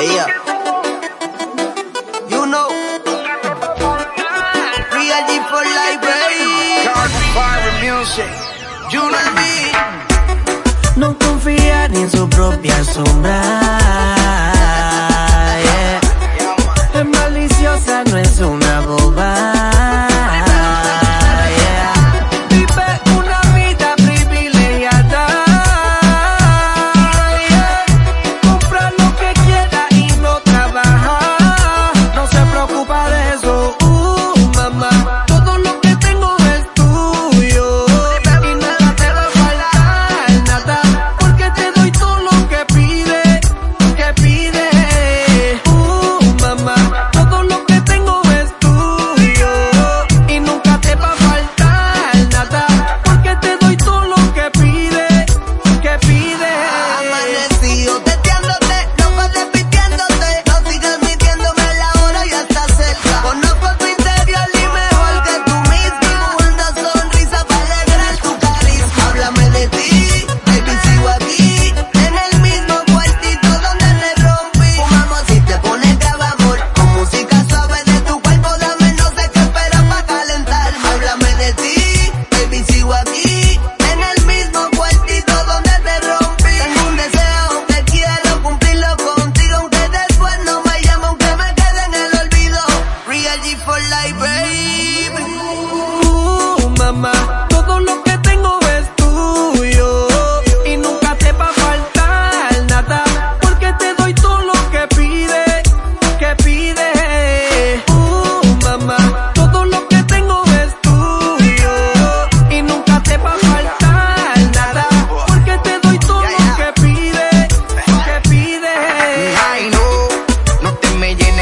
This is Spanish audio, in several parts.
Ella. You know. Real G for life, baby. Fire Music. You know me. No confía ni en su propia sombra.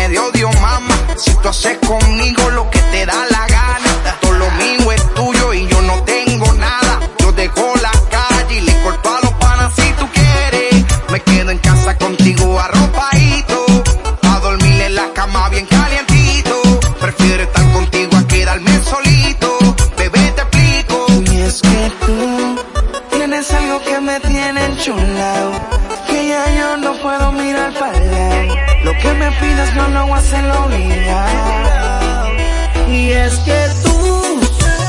Me de odio, mamá. Si tú haces conmigo lo que te da la gana, todo lo mío es tuyo y yo no tengo nada. Yo dejo la calle y le corto a los panas si tú quieres. Me quedo en casa contigo arropadito, a dormir en la cama bien calientito. Prefiero estar contigo a quedarme solito, bebé te explico. Y es que tú tienes algo que me tiene enchulado, Lo que me pidas no lo voy a hacer obligado. Y es que tú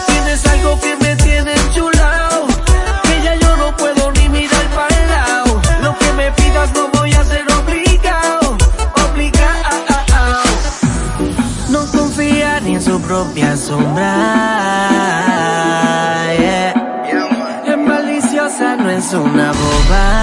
tienes algo que me tiene enchulado, que ya yo no puedo ni mirar para el lado. Lo que me pidas no voy a ser obligado, obligado. No confía ni en su propia sombra. yeah. Es maliciosa, no es una voz.